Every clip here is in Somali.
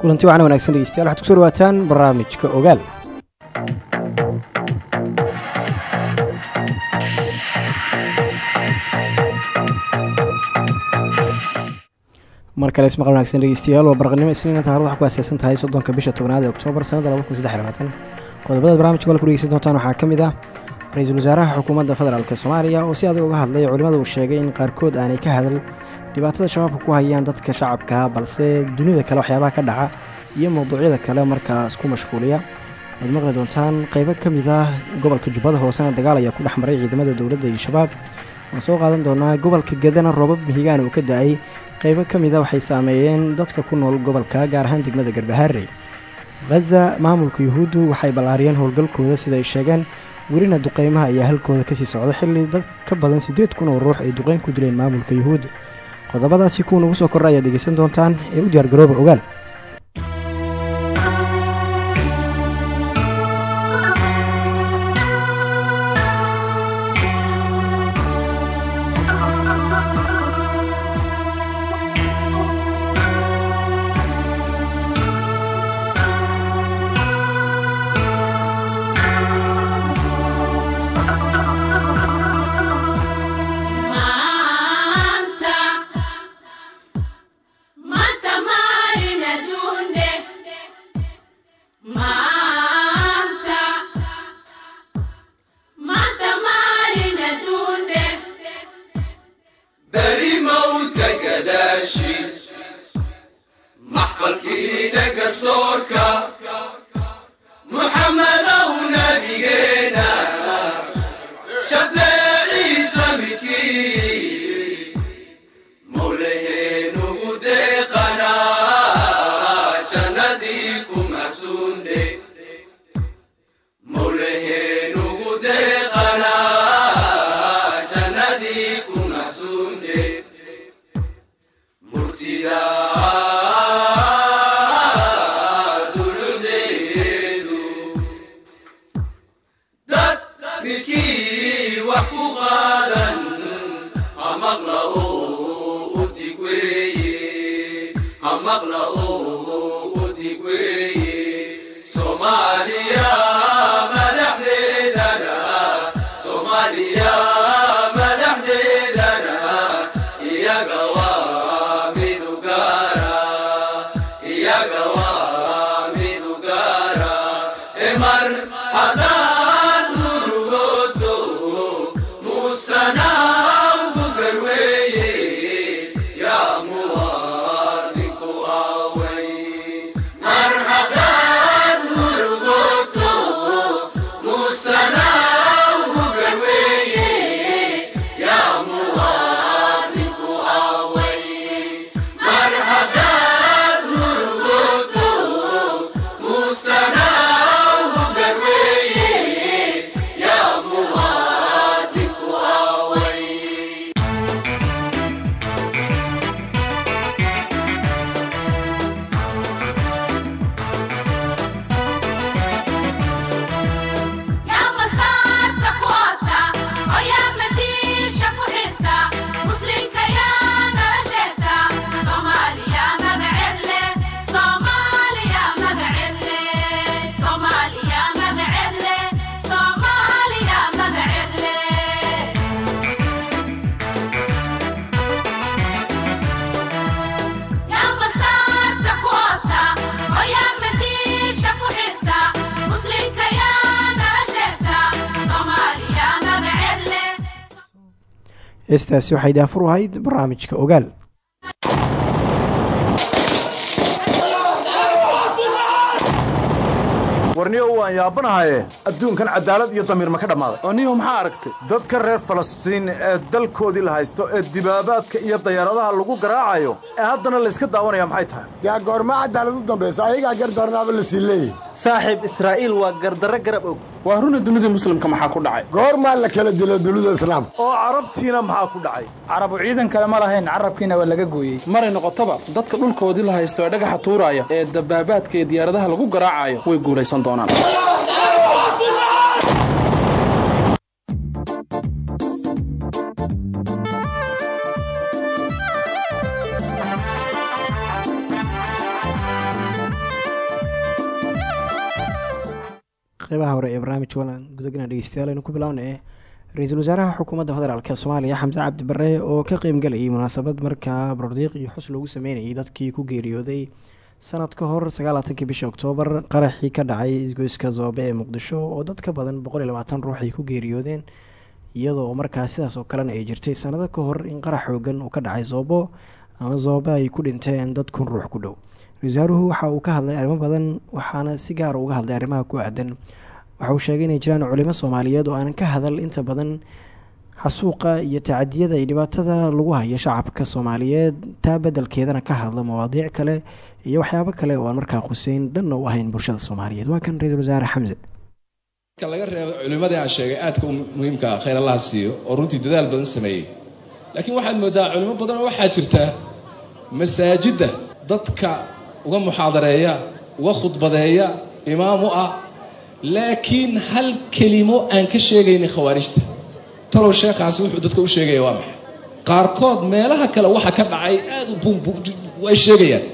kulanti waxaana wanagsan dhegeystayaal. Waxaad ku soo dhawaataan barnaamijka ogaal. Mar kale ismaqal wanagsan dhegeystayaal waa barqanimo isniina taarikhda waxaa ku aaseysan tahay soddonka bisha tobnaad ee oktoobar sanadda laba kun saddex iyo labaatan. Qodobada barnamijka wal ku dhegeysan doontaan waxaa ka mid ah ra'iisul wasaaraha xukuumadda federaalk soomaaliya oo si adag uga hadlay culimada uu sheegay in qaarkood aanay ka hadal dhibaatada shabaabka ku hayaan dadka shacabka balse dunida kale waxyaabaha ka dhaca iyo mawduucyada kale markaa isku mashquuliya. Waad maqli doontaan qeybo ka mid ah gobolka jubbada hoosena dagaal ayaa ku dhex maray ciidamada dowladda iyo shabaab. Waan soo qaadan doonaa gobolka gadana roobab mihigaan uu ka da'ay. Qeybo ka mid a waxay saameeyeen dadka ku nool gobolka gaar ahaan degmada garbahaarey khaza maamulka yuhuuddu waxay ballaariyeen howlgalkooda sida ay sheegeen welina duqeymaha ayaa halkooda ka sii socda xilli dad ka badan siddeed kun oo ruux ay duqeyn ku dileen maamulka yuhuud qodobadaasi kuwa nagu soo korra ayaad dhegeysan doontaan ee u diyaargarooba ogaal heestaasi waxay daafur ahayd barnaamijka ogaal. Warniyo waan yaabanahaye adduunkan cadaalad iyo damiir ma ka dhammaaday oniyo maxaa aragtay? Dadka reer falastiin ee dalkoodii la haysto ee dibaabaadka iyo dayaaradaha lagu garaacayo ee haddana layska daawanaya maxay tahay? Yaa goormaa cadaalad u dambaysa ayagaa gardarnaaba la sii leeyahy saaxiib israa'iil waa gardarro garab og waa runa dunidii muslimka maxaa ku dhacay? Goormaa la kala dilo dunida islaamka oo carabtiina maxaa ku dhacay? Carabu ciidan kale ma lahayn carabkiina waa laga gooyey. Maray noqotoba dadka dhulkoodii la haysto ee dhagaxa tuuraaya ee dabaabaadka iyo diyaaradaha lagu garaacayo way guulaysan doonaan qeybaha hore ee barnaamijka walan gudagana dhegeystayaal aynu ku bilaawna ee ra'iisul wasaaraha xukuumadda federaalk soomaaliya xamse cabdi bare oo ka qeybgalayay munaasabad markaa bardiiq iyo xus loogu sameynayay dadkii ku geeriyooday sanad ka hor sagaalatankii bisha oktoobar qaraxii ka dhacay isgoyska zoobe ee muqdisho oo dad ka badan boqol iyo labaatan ruux ay ku geeriyoodeen iyadoo markaa sidaas oo kalena ay jirtay sanado ka hor in qarax xoogan uu ka dhacay zoobo ama zoobe ay ku dhinteen dad kun ruux ku dhow ra'iiswasaaruhu waxa uu ka hadlay arrimo badan waxaana si gaara uga hadlay arrimaha ku aadan waxa uu sheegay inay jiraan culimo soomaaliyeed oo aanan ka hadal inta badan xasuuqa iyo tacadiyada iyo dhibaatada lagu hayo shacabka soomaaliyeed taa bedelkeedana ka hadla mawaadiic kale iyo waxyaabo kale oo aan markaa quseyn danna u ahayn bulshada soomaaliyeed. Waa kan ra'iisul wasaare xamse. Laga reebo culimmadii aan sheegay aadka u muhiimka ah khayr allaha siiyo oo runtii dadaal badan sameeyey. Laakiin waxaad moodaa culimo badan oo waxaa jirta masaajidda dadka uga muxaadareeya uga khudbadeeya imaam u ah laakiin hal kelimo aan ka sheegaynin khawaarijta. Talow sheekhaasi wuxuu dadka u sheegaya waa maxay. Qaarkood meelaha kale waxa ka dhacay aad u way sheegayaan.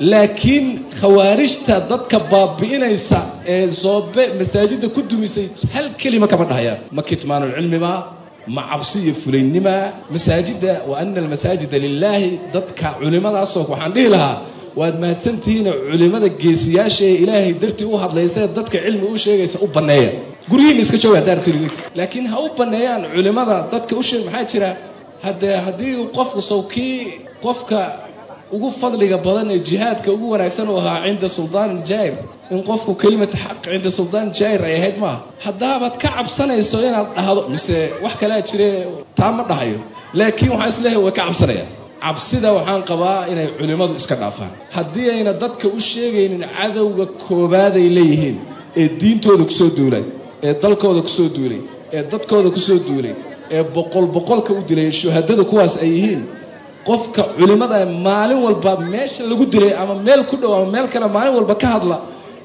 Laakiin khawaarijta dadka baabi'inaysa ee soobe masaajidda ku dumisay hal kelima kama dhahayaan. Ma kitmaanulcilmiba ma cabsi iyo fulaynima masaajidda wa ana almasaajida lilaahi dadka culimadaasoo waxaan dhihi lahaa waad mahadsantihiina culimada geesiyaasha ee ilaahay dartii u hadlaysa ee dadka cilmi u sheegaysa u banneeya. Guryihiina iska jooga daartuli laakiin ha u banneeyaan culimada dadka u sheeg maxaa jira? Haddee haddii qofka sawkii qofka ugu fadliga badan ee jihaadka ugu wanaagsan uu ahaa cinda suldaan jair in qofku kelimata xaq cinda suldaan jair ay ahayd maaha? Haddaabaad ka cabsanayso inaad dhahdo mise wax kalea jire taa ma dhahayo. Laakiin waxaan is leeyahay way ka cabsanayaan cabsida waxaan qabaa inay culimmadu iska dhaafaan. Haddii ayna dadka u sheegaynin cadowga koobaaday leeyihiin ee diintooda ku soo duulay ee dalkooda ku soo duulay ee dadkooda ku soo duulay ee boqol boqolka u dilay shuhadada kuwaas ay yihiin qofka culimmada maalin walba meesha lagu dilay ama meel ku dhow ama meel kale maalin walba ka hadla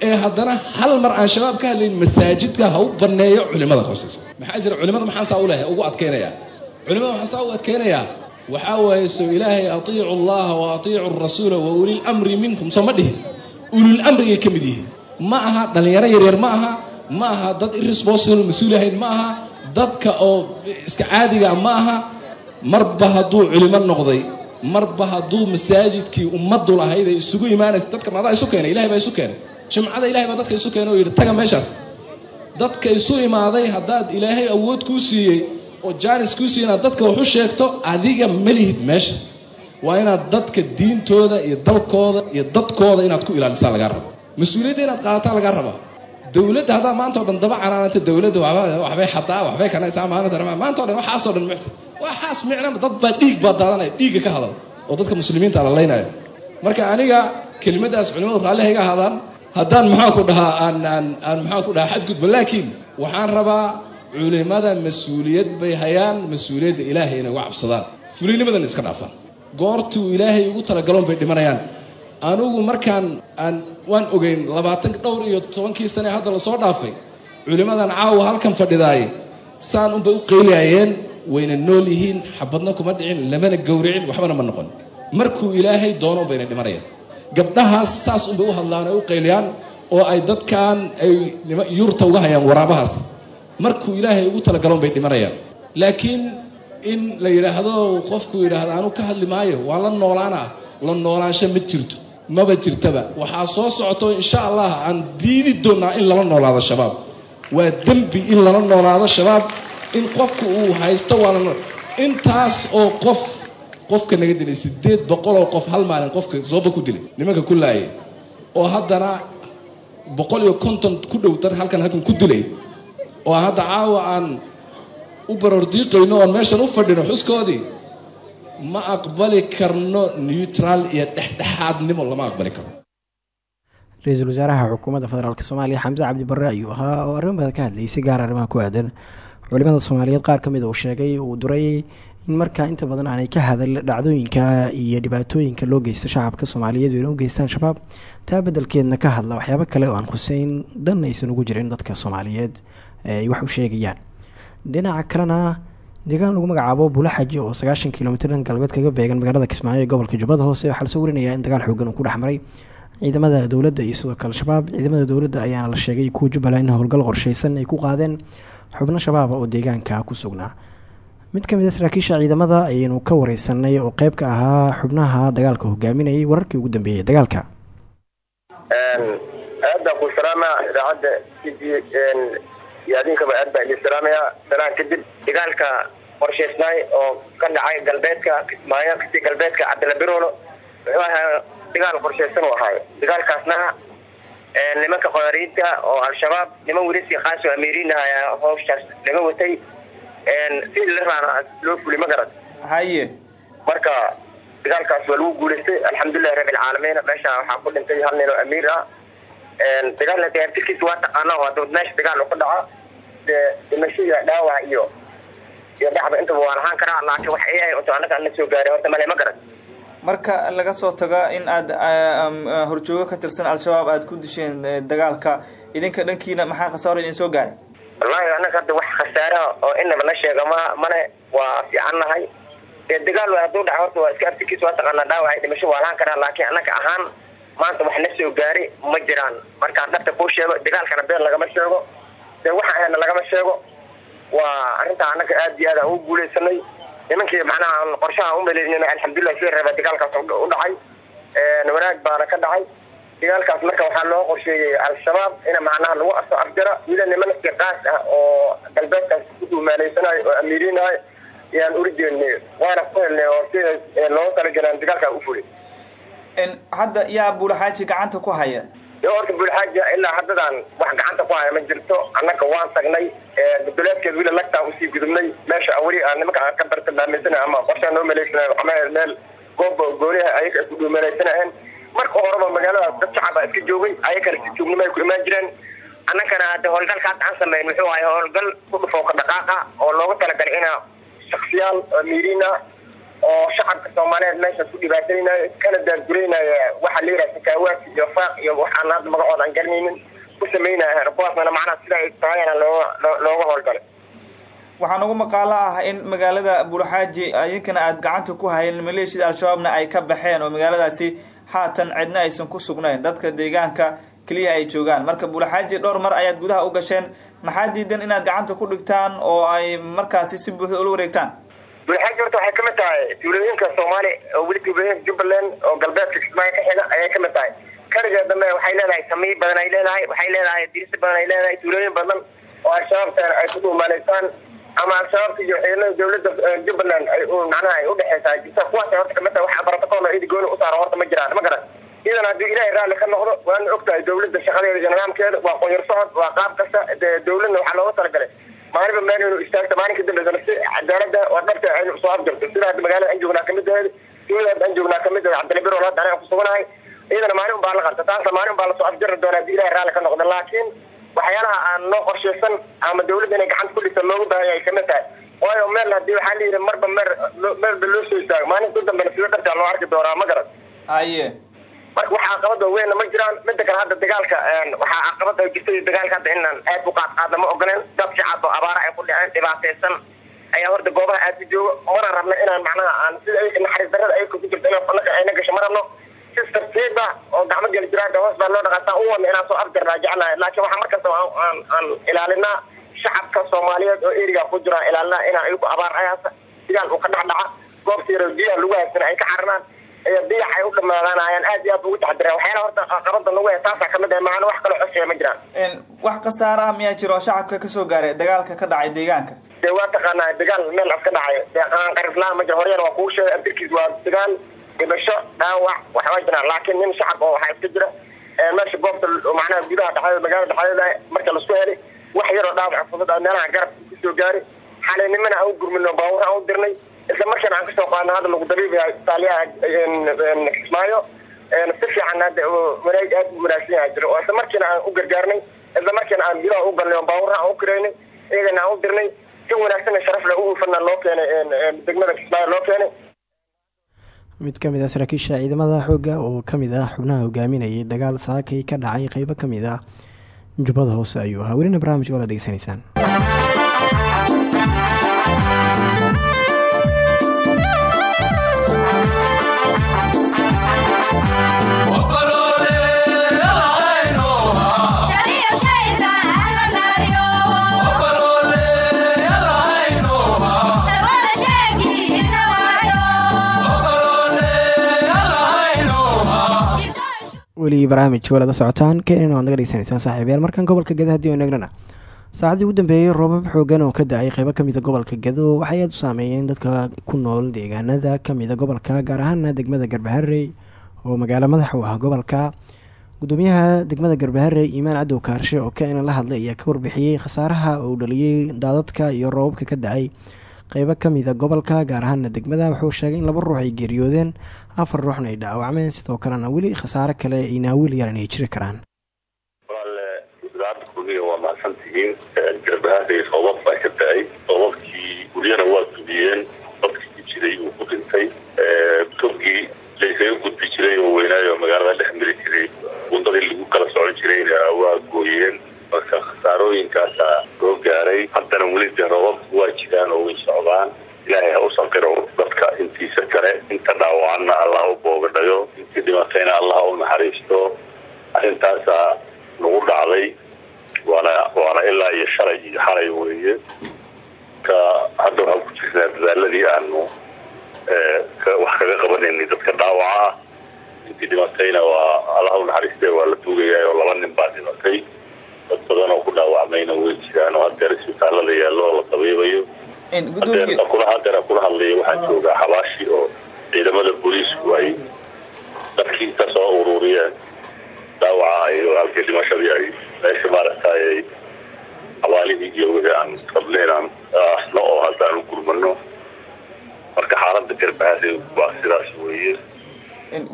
ee haddana hal mar aan shabaab ka hadlayn masaajidka ha u banneeyo culimmada hooseyso maxaa jira culimmada maxaan saa u lehay ugu adkaynayaa culimmada maxaan saa u adkaynayaa waxaa waaye soo ilaahay atiicu allaha wa atiicu rasuula wa ulil amri minkum. Soo ma dhihin ulil amrigay ka mid yihiin. Ma aha dhallinyaro yaryar ma aha ma aha dad irresponsible mas'uul ahayn ma aha dadka oo iska caadiga ma aha. Marba hadduu culimo noqday marba hadduu masaajidkii ummaddu lahayd ay isugu imaanaysa dadka maadaa isu keenay ilahay baa isu keenay. Jimcada ilahay baa dadka isu keenay oo yidhi taga meeshaas. Dadka isu imaaday haddaad ilaahay awood kuu siiyey oo jaanis kuu siiyey inaad dadka wax u sheegto adiga malihid meesha. Waa inaad dadka diintooda iyo dalkooda iyo dadkooda inaad ku ilaalisaa lagaa rabo. Mas'uuliyadda inaad qaadataa lagaa rabaa dowladda haddaa maanta o dhan daba canaananta dowladda waxbay xadaa waxbay kanaysaa maalinta maanta dhan waxaasoo dhan mucta waxaas micna dad baa dhiig baa daadanaya dhiigga ka hadal oo dadka muslimiinta la laynayo. Marka aniga kelimadaas culimadu raalli hayga ahaadaan haddaan maxaa ku dhahaa aan aan aan maxaa ku dhahaa xadgudbo laakiin waxaan rabaa culimada mas'uuliyad bay hayaan mas'uuliyadda ilaahay inay uga cabsadaan. Fulinimadan iska dhaafaan goortuu ilaahay ugu talagaloon bay dhimanayaan. Anugu markaan aan waan ogeyn labaatan dhowr iyo tobankii sane hadda la soo dhaafay culimmadan caawa halkan fadhidaay saan unbay u qeylayayeen wayna nool yihiin xabadna kuma dhicin lamana gowricin waxbana ma noqon. Markuu ilaahay doono bayna dhimanayaan. Gabdhahaas saas unbay u hadlaan ay u qayliyaan oo ay dadkan ay yurta uga hayaan waraabahaas markuu ilaahay ugu talagaloon bay dhimanayaan. Laakiin in la yidhaahdo qofku yidhaahdo anu ka hadli maayo waa la noolaanaa la noolaansho ma jirto maba jirtaba. Waxaa soo socoto insha allah aan diidi doonaa in lala noolaado shabaab. Waa dembi in lala noolaado shabaab in qofku uu haysto waa intaas oo qof qofka naga dilay sideed boqol oo qof hal maalin qofka sooba ku dilay nimanka ku laayay oo haddana boqol iyo konton ku dhow dar halkan halkan ku dilay oo hadda caawa aan u barordiiqayno oon meeshan u fadhino xuskoodii ma aqbali karno neutral iyo dhexdhexaadnimo lama aqbali karo. Ra'iisul wasaaraha xukuumadda federaalk soomaaliya xamse cabdi barre ayuu ahaa oo arrimo badan ka hadlayay si gaar arrimaha ku aadan. Culimada soomaaliyeed qaar ka mid uu sheegay uu durayay in markaa inta badan aanay ka hadal dhacdooyinka iyo dhibaatooyinka loo geysta shacabka soomaaliyeed wayna u geystaan shabaab taa beddelkeedna ka hadla waxyaabo kale oo aan khuseyn dan aysan ugu jirin dadka soomaaliyeed ay wax u sheegayaan. Dhinaca kalena deegaan lagu magacaabo buulaxaji oo sagaashan kilomitr galbeed kaga beegan magaalada kismaayo ee gobolka jubbada hoose waxaa la soo warinayaa in dagaal xoogan uu ku dhex maray ciidamada dowladda iyo sidoo kale shabaab. Ciidamada dowladda ayaana la sheegay kuwa jubbaland in howlgal qorsheysan ay ku qaadeen xubno shabaaba oo deegaanka ku sugnaa. Mid ka mid a saraakiisha ciidamada ayaynu ka wareysanay oo qeyb ka ahaa xubnaha dagaalka hogaaminayay wararkii ugu dambeeyay dagaalka iyo aad baan idin salaamaya salaan kadib dagaalka qorshaysnaay oo ka dhacay galbeedka kismaayo kasi galbeedka cabdilla birolo wuxuu ahaa dagaal qorshaysan u ahaayo dagaalkaasna nimanka qodariinta oo al-shabaab niman welisi khaas oo amiiriin ahaa howshaas laga watay si la raana loo fuli ma garad haye. Marka dagaalkaas waa lagu guulaystay alxamdulilahi rabbi alcaalamiin meesha waxaa ku dhintay hal nin oo amiir ah dagaalna diyaartirkiisa waa taqaana waa dawad meesha dagaal u ka dhaco dhimashada dhaawac iyo. Iyo dhacba intaba waan ahaan karaa laakiin waxa iyahay unta annaga aan la soo gaaray horta male ma garad marka laga soo tago in aad horjoogo ka tirsan al-shabaab aad ku disheen dagaalka idinka dhankiina maxaa khasaaro idin soo gaaray wallahi annaga hadda wax khasaaraha oo inaba la sheega ma mane waa fiicannahay dee dagaal hadduu dhaco horta waa iska artikiisa waa taqaanaa dhaawac dhimasho waa lahaan karaa laakiin annaga ahaan maanta wax na soo gaari ma jiraan. Markaan dhabta kuu sheego dagaalkana been lagama sheego. Dee waxa ahna lagama sheego. Waa arrintaa annaga aad iyo aad aan ugu guulaysanay. Nimankii macnaha qorshaha umaleynina alxamdulilah si raba dagaalkaas u dhacay. Wanaag baana ka dhacay. Dagaalkaas marka waxaa loo qorsheeyey al-shabaab in macnaha lagu aso afjara wila niman siqaas ah oo galbeedkaas ku duumaaleysanaayo oo amiiriinahay ayaan uri jeednay waana ku helnay oo sida loogu talagelaan dagaalkaa u fulay hadda yaa buulaxaaji gacanta ku haya? Yo horta buulxaaja ilaa haddadan wax gacanta ku haya ma jirto. Annaga waan tagnay gudoleedkeed wila lagtaan u sii gudubnay. Meesha aan nimanka aan ka bartilmaamaysana ama qorshaa noo maleysana meel gooba gooniha ayaga ay ku dhuumalaysanaheen marka horeba magaaladaas dad shacaba iska joogay ayakana si joognimo ay ku imaan jireen annagana hadde howlgalkaas aan sameyn muxuu ahay howlgal ku dhufoo ka dhaqaaqa oo loogu talagalay ina shaksiyaal miiriin ah oo shacabka soomaaliyeed meeshaas ku dhibaataynayo kana daadguraynaya waxaa la yidhaha sakaawaadka iyo faaq iyo waxaan hadda magacooda aan garanaynin ku samaynaya kuwaasna macnaha sida ay tahayana looga howlgalay waxaa nagu maqaalo ah in magaalada buulaxaaji idinkana aada gacanta ku hayeen maleeshiyada al-shabaabna ay ka baxeen oo magaaladaasi haatan cidna aysan ku sugnayn. Dadka deegaanka keliya ay joogaan. Marka buulaxaaji dhowr mar ayaad gudaha u gasheen maxaa diidan inaad gacanta ku dhigtaan oo ay markaasi si buuxda ula wareegtaan buulxaaji horta waxay ka mid tahay tuulooyinka soomaali oo weli tuulooyinka jubbaland oo galbeedka kismaayo ka xiga ayay ka mid tahay. Kaligeed dambe waxay leedahay samiy badan ay leedahay waxay leedahay dirisi badan ay leedahay tuulooyin badan oo al-shabaabta ay ku dhuumaaleysaan ama al-shabaabka iyo ciidamada dawladda jubbaland ay macnaha ay udhexeysaa jirta kuwaasay horta ka mid tahay wax baratakool idi gooni u saaro horta ma jiraan. Ma garan. Idan haddii ilaahay raalli ka noqdo waana ogtahay dawladda shaqadeeda iyo nidaamkeeda waa qoyar socod waa qaab kasta dawladna waxaa looga talagalay maalinba meel inuu istaagto maalinka dambeysa si cadaalada dhabta aynu soo afjarto sida hadda magaalada aan joognaa ka mid aheed tuulada hadda aan joognaa ka mid aheed cabdilla birol hadda aniga kusuganahay iyadana maalin unbaa la qabta taasna maalin baa la soo afjari doona haddii ilahay raalli ka noqdo laakiin waxyaalaha aan noo qorshaysan ama dawladda inay gacanta ku dhigta loogu baahan yahay ka mid tahay waayo meel haddii waxaa la yidhi marba meer meelba loo soo istaago maalinta u dambena sida dhabtaa loo arki doonaa ma garan aye marka waxa caqabada weynna ma jiraan. Mida kale hadda dagaalka waxaa caqabada jirtay dagaalka hadda inaan aad u qaad qaadna ma ogoleen dad shacab abaara ay ku dhaceen dhibaataysan. Ayaa horta goobaha aad ku joogo. Mana rabna inaan macnaha aan sida naxariis darrada ay ku jirto ayna gasho ma rabno si tartiib ah oo gacmo geli jiraan hoos baa loo dhaqaataa u wadna inaan soo afjarnaa jeclahay. Laakiin waxaa markasta aan aan ilaalinaa shacabka soomaaliyeed oo eriga ku jiraan ilaalinaa inaan iyagu abaar ayaasa dagaal uu ka dhex dhaca goobta yaro biyaha lagu haysana ay ka xarinaan diyax ay u dhamaadaanayaan aad iyo aad ugu taxdireen waxyaala horta qabada lagu he taasaa ka mid ah maana wax kaloo cosaya ma jiraan wax khasaare ah miyaa jiro oo shacabka ka soo gaaray dagaalka ka dhacay deegaanka. Dee waa taqaanaa dagaal meel af ka dhacay. Dee qarislaan ma jiro horyana waa kuu sheegay abtirkiis waa dagaal dhibasho dhaawac waxbaa jiraan. Laakiin nin shacab oo waxaa iska jira meesha goobta macnaha gudaha dhexdeeda magaalada dhexdeeda marka lasku helay wax yaroo dhaawac fudud ah meelaha garabka ku soo gaari xaleynimana aan u gurmino baabuur aan u dirnay isla markiina aan ka soo qaadna hadda lagu dabiibaya isbitaalyaha kismaayo si fiican hadda wanaag aad u wanaagsan yaha jiro oo isla markiina aan u gargaarnay isla markiina aan gudaha u galnay oo baabuurha aan u kireynay iyagana aan u dirnay si wanaagsan sharaf leh u ufana loo keenay degmada kismaayo loo keenay mid ka mid ah saraakiisha ciidamada xoogga oo ka mid ah xubnaha hogaaminayay dagaal saakay ka dhacay qeybo ka mid ah jubbada hoose ayuu ahaa welina barnaamijka ola degeysanaysaan weli barnaamijka walada socotaan. Keenina waad naga dhegeysanaysaan saaxiibayaal markan gobolka gado haddii aynu eegnana saacadii ugu dambeeyey roobab xoogan oo ka da'ay qeybo kamida gobolka gado waxay aada u saameeyeen dadka ku nool deegaanada kamida gobolka gaar ahaana degmada garbaharey oo magaalo madax u ah gobolka. Gudoomiyaha degmada garbaharey iimaan cadow kaarshe oo ka inan la hadlay ayaa ka warbixiyey khasaaraha uu dhaliyey daadadka iyo roobabka ka da'ay qeybo kamida gobolka gaar ahaana degmada wuxuu sheegay in laba ruux ay geeriyoodeen afar ruuxna ay dhaawacmeen sidoo kalena weli khasaare kale ay naawiil yaran ay jiri karaan. Waa mahadsan tihiin garbahaday roobab baa ka da'ay. Roobabkii guryana waa dubiyeen dadkii jiray uu ku dhintay. Togii laysaga gudbi jiray oo magaalada dhex mari jiray wundadii lagu kala socon jirayna waa gooyeen marka khasaarooyinkaasa soo gaaray haddana weli dee waa jiraan oo way socdaan. Ilaahay ha u saqiro dadka intiisa kale. Inta dhaawacanna allah u boogadhayo intii dhimatayna allah u naxariisto. Arrintaasa nagu dhacday waana waana ilaa iyo shalay iyo xalay weeye. Ka hadda waxaan ku jirnaa dadaaladii aanu wax kaga qabanaynay dadka dhaawaca. Intii dhimatayna waa allah u naxariiste waa la duugayaa laba nin baa dhimatay dad badan oo ku dhaawacmayna way jiraan oo hadeer isbitaalada yaallo oo la dabiibayo hadeer kula hadlaya waxaan joogaa xabaashi oo ciidamada booliisku ay dadkii ka soo ururiyeen. Dhaawaca iyo halkii dhimashadii ay meesha maaragtay xabaalihii iyo wixii aan rabna inaan asno oo haddaan u gurmano marka xaalada garbahaasi waa sidaas weeye.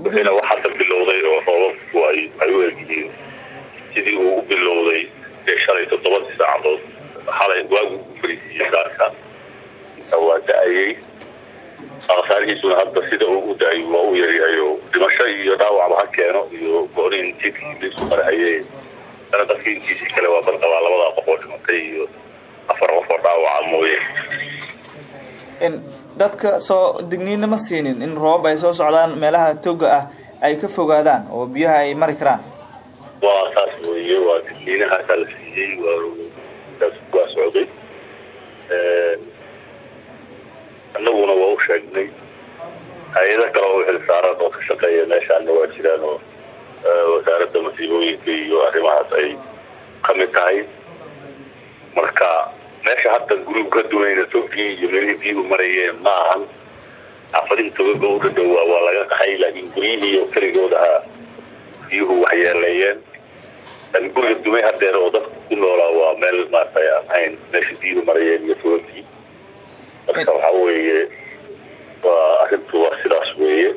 Wixiina wax hadda bilowday oo roobabku ay ay u egyihiin sidii uu u bilowday ee shalay toddobadii saacadood xalay waagu u fariisiiyey saarka waa da'ayey aqsaarihiisuna hadda sida uu u da'ay waa u yaryahay oo dhimasho iyo dhaawacba ha keeno iyo go'niin jidkii lisu marhayay dana dadkii intiisii kale waa balqabaa labadaa qof oo dhimatay iyo afar qof oo dhaawaca mooye dadka soo digniina ma siinin in roobab ay soo socdaan meelaha toga ah ay ka fogaadaan oo biyaha ay mari karaan waa saas weeye waa digniinahaasaa la siiyey waa socday. Annaguna waa u sheegnay. Hay'ado kale oo xilsaaran oo ka shaqeeya meeshaana waa jiraan oo wasaaradda masiibooyinka iyo arrimahaas ay ka mid tahay. Marka meesha hadda gurigu ka dumayna togii iyo meelihii biyuhu marayeen ma ahan. Xaafadihii togaga u dhadhowaa waa laga qaxay laakiin guryihii oo keligooda ahaa biyuhu waxyeeleeyeen guriga dumay hadeer oo dadku ku noolaa waa meel maaragtay aan ahayn meesha biyuhu marayeen iyo togagii marka waxaa weeye waa arrintu waa sidaas weeye.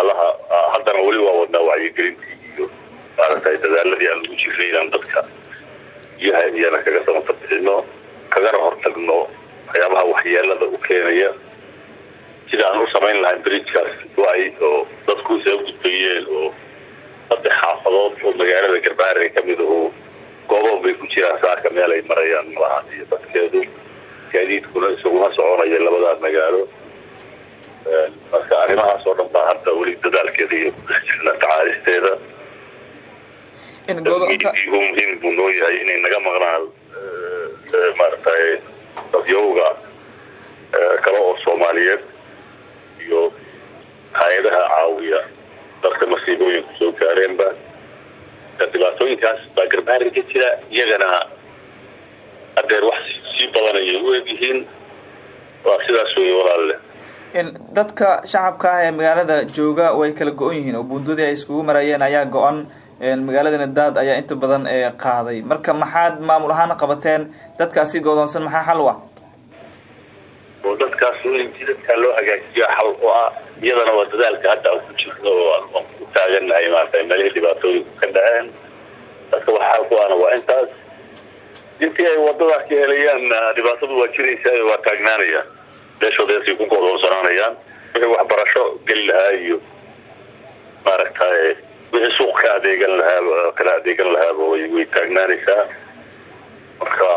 Alaha haddana weli waa wadnaa wacyigelintii iyo maaragtay dadaaladii aan ugu jirnay inaan dadka biyaha iyana kaga samata bixino kagana hortagno waxyaabaha waxyeelada u keenaya. Sida aan u samayn lahayn bridjkaas way oo dadku isaga gudbayeen oo saddex xaafadood oo magaalada garbaare ka mid ahu goobo bay ku jiraan saaka meel ay marayaan malaha iyo dadkeedu gaadiidkuna isaguma soconaya labadaa magaalo. Marka arrimahaas oo dhan baa hadda weli dadaalkeeda iyo jirna tacaalisteeda. Muhiim buu noo yahay inay naga maqnaan maaragtay dadyowga kale oo soomaaliyeed iyo hay'adaha caawiya dadka masiibooyinku soo gaareenba. Dhibaatooyinkaas baa garbaari ka jira iyagana hadeer wax sii badanayay u egyihiin waa sidaas wey walaalle dadka shacabka ah ee magaalada jooga way kala go-on yihiin oo buundadii ay iskugu marayeen ayaa go-an magaaladana daad ayaa inta badan qaaday. Marka maxaad maamul ahaan qabateen dadkaasi goodoonsan maxaa xal u ah? Dadkaas dadkaa loo hagaajiya xal u ah iyadana waa dadaalka hadda ku jirno oo aan ku taagannahay maarata meelihii dhibaatooyinku ka dhaceen dadka wax xal ku ahna waa intaas intii ay wadadaas ka helayaan dhibaatadu waa jiraysaa waa taagnaanayaan meeshoodaasay ku godoonsanaanayaan wixii waxbarasho geli lahaa iyo maaragtay wixii suuq ka adeegan lahaa kala adeegan lahaaba way way taagnaanaysaa marka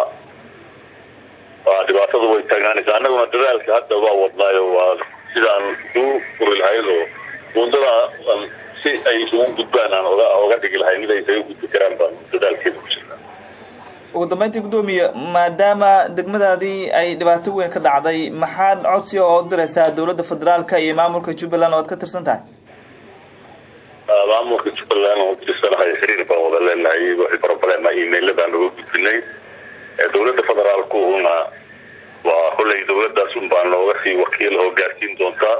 dhibaatadu way taagnaanaysaa annaguna dadaalka hadda waa wadnaayo waa sidaan isugu furi lahayd oo buundada si ay isugu gudbaan aan oga dhigi lahay mid ay isaga gudbi karaan baan dadaalkeeda ku jirnaa. Ugu dambeyntii guddoomiye maadaama degmadaadii ay dhibaato weyn ka dhacday maxaad codsiga oo diraysaa dowladda federaalka iyo maamulka jubbaland oo ad ka tirsan tahay? Maamulka jubbaland oo dirsanahay xiriir baan wada leenahay wixii problema emaila baan uga gudbinay. Dowladda federaalkuna waa kolley dowladdaas un baa nooga sii wakiil oo gaarsiin doontaa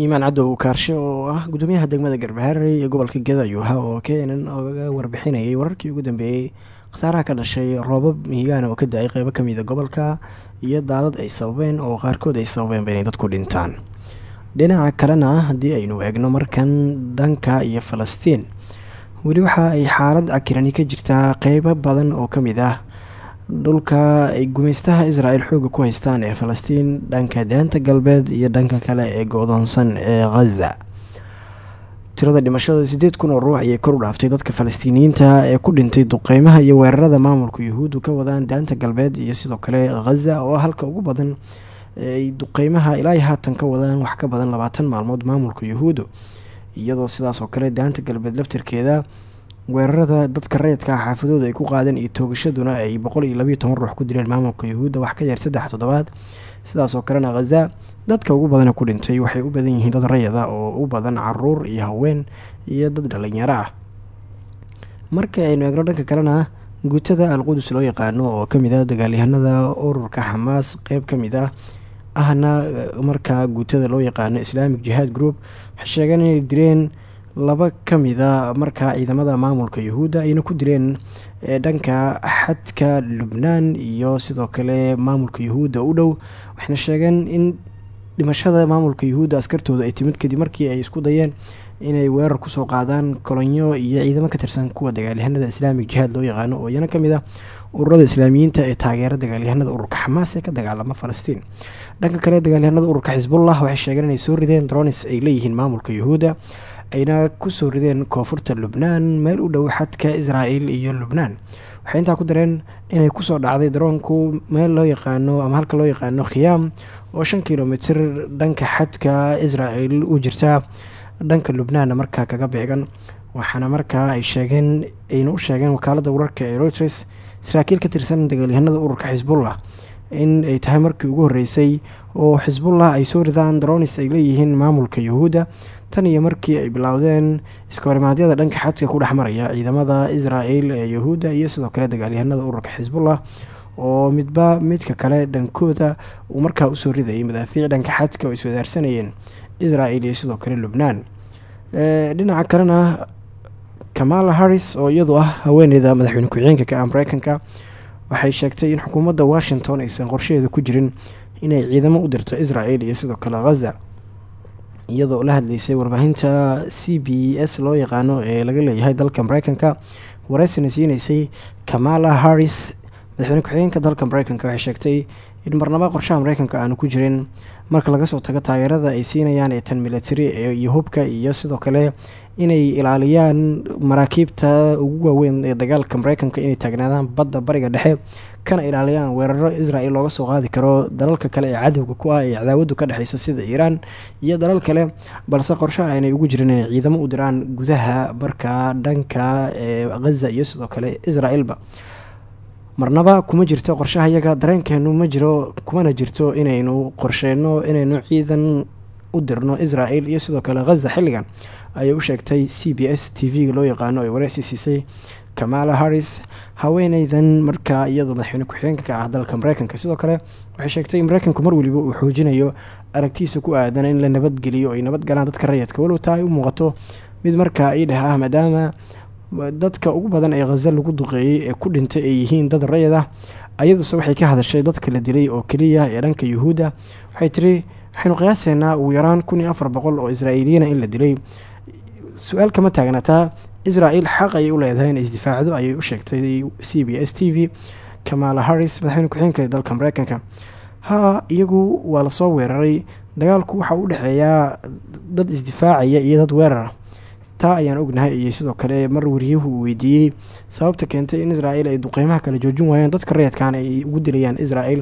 iimaan caddow kaarshe oo ah gudoomiyaha degmada garbaharey ee gobolka geda ayuu ahaa oo keenan ogaga warbixinayay wararkii ugu dambeeyey khasaaraha ka dhashay roobab mihigaana oo ka da'ay qeybo kamida gobolka iyo daadad ay sababeen oo qaarkood ay sababeenba inay dadku dhintaan. Dhinaca kalena haddii aynu eegno markan dhanka iyo falastiin weli waxa ay xaalad cakirani ka jirtaa qeybo badan oo ka mid ah dhulka ay gumeystaha israel xooga ku haystaan ee falastiin dhanka daanta galbeed iyo dhanka kale ee go-doonsan ee khaza tirada dhimashada sideed kun oo ruux ayay kor u dhaaftay dadka falastiiniyiinta ee ku dhintay duqeymaha iyo weerarada maamulka yuhuuddu ka wadaan daanta galbeed iyo sidoo kale khaza oo halka ugu badan ay duqeymaha ilaa haatan ka wadaan wax ka badan labaatan maalmood maamulka yuhuuddu iyadoo sidaas oo kale daanta galbeed laftirkeeda weerarada dadka rayidka ah xaafadooda ay ku qaadeen iyo toogashaduna ay boqol iyo labayo toban ruux ku dileen maamulka yuhuudda. Wax ka yar saddex toddobaad sidaas oo kalena khaza dadka ugu badana ku dhintay waxay u badan yihiin dad rayada oo u badan carruur iyo haween iyo dad dhalinyaro ah. Marka aynu eegno dhanka kalena guutada alqudus loo yaqaano oo ka mid ah dagaalyahanada ururka xamaas qeyb ka mid ah ahna markaa guutada loo yaqaano islamic jihaad group waxay sheegeen inay direen laba ka mida markaa ciidamada maamulka yuhuudda ayna ku direen dhanka xadka lubnaan iyo sidoo kale maamulka yuhuudda u dhow waxayna sheegeen in dhimashada maamulka yuhuudda askartooda ay timid kadib markii ay isku dayeen inay weerar ku soo qaadaan kolonyo iyo ciidamo ka tirsan kuwa dagaalyahanada islaamic jihaad loo yaqaano oo iyana ka mid ah ururada islaamiyiinta ee taageera dagaalyahanada ururka xamaas ee ka dagaalama falastiin. Dhanka kale dagaalyahanada ururka xisbullah waxay sheegeen inay soo rideen dronis ay leeyihiin maamulka yuhuudda ayna ku soo rideen koonfurta lubnaan meel u dhow xadka israel iyo lubnaan. Waxay intaa ku dareen inay ku soo dhacday daroonku meel loo yaqaano ama halka loo yaqaano khiyaam oo shan kilomitr dhanka xadka israel u jirta dhanka lubnaanna markaa kaga beegan. Waxaana markaa ay sheegeen ayna u sheegeen wakaalada wararka ee reuters saraakiil ka tirsan dagaalyahanada ururka xisbullah in ay tahay markii ugu horeysay oo xisbullah ay soo ridaan dronis ay leeyihiin maamulka yuhuudda tan iyo markii ay bilowdeen iskahorimadyada dhanka xadka ku dhex maraya ciidamada israel ee yuhuudda iyo sidoo kale dagaalyahanada ururka xisbullah oo midba midka kale dhankooda uu markaa u soo ridayay madaafiic dhanka xadka oo iswadaarsanayeen israel iyo sidoo kale lubnaan. Dhinaca kalena kamala harris oo iyadu ah haweeneyda madaxweyne ku-xigeenka ka mareykanka waxay sheegtay in xukuumadda washington aysan qorshaheeda ku jirin inay ciidamo u dirto israel iyo sidoo kale khaza iyadoo la hadleysay warbaahinta c b s loo yaqaano ee laga leeyahay dalka mareykanka. Wareysina siineysay kamala harris madaxweyne ku-xigeenka dalka mareykanka waxay sheegtay in marnaba qorshaha mareykanka aanu ku jirin marka laga soo tago taageerada ay siinayaan ee tan military iyo hubka iyo sidoo kale inay ilaaliyaan maraakiibta ugu waaweyn ee dagaalka mareykanka inay taagnaadaan badda bariga dhexe kana ilaaliyaan weeraro israel looga soo qaadi karo dalalka kale ee cadowga ku ah ee cadaawadu ka dhexeysa sida iiraan iyo dalal kale balse qorshaha aynay ugu jirin inay ciidamo u diraan gudaha markaa dhanka ee khaza iyo sidoo kale israelba marnaba kuma jirto qorshaha iyaga dareenkeenu ma jiro kumana jirto inaynu qorsheyno inaynu ciidan u dirno israel iyo sidoo kale khaza xilligan ayay u sheegtay c b s t v-ga loo yaqaano ay wareysi siisay kamala harris haweeneydan markaa iyadoo madaxweyne ku-xigeenka ka ah dalka mareykanka. Sidoo kale waxay sheegtay in mareykanku mar waliba uu xoojinayo aragtiisa ku aadan in la nabadgeliyo ay nabadgalaan dadka rayidka. Walow taa ay u muuqato mid markaa iidheh ah maadaama dadka ugu badan ee khaza lagu duqeeyey ee ku dhintay ay yihiin dad rayid ah ayaduse waxay ka hadashay dadka la dilay oo keliya ee dhanka yuhuudda. Waxay tiri waxaynu qiyaaseynaa ugu yaraan kun iyo afar boqol oo israa'iiliyiina in la dilay. Su'aal kama taagnataa israel xaq ayay u leedahay inay isdifaacdo ayay u sheegtay c b s t v. Kamala harris madaxweyne ku-xigeenka dalka mareykanka. Ha iyagu waa la soo weeraray. Dagaalku waxa u dhexeeyaa dad isdifaacaya iyo dad weerara taa ayaan ognahay ayay sidoo kale mar wariyuhu uu weydiiyey. Sababta keentay in israel ay duqeymaha kala joojin waayeen dadka rayidkan ay ugu dilayaan israel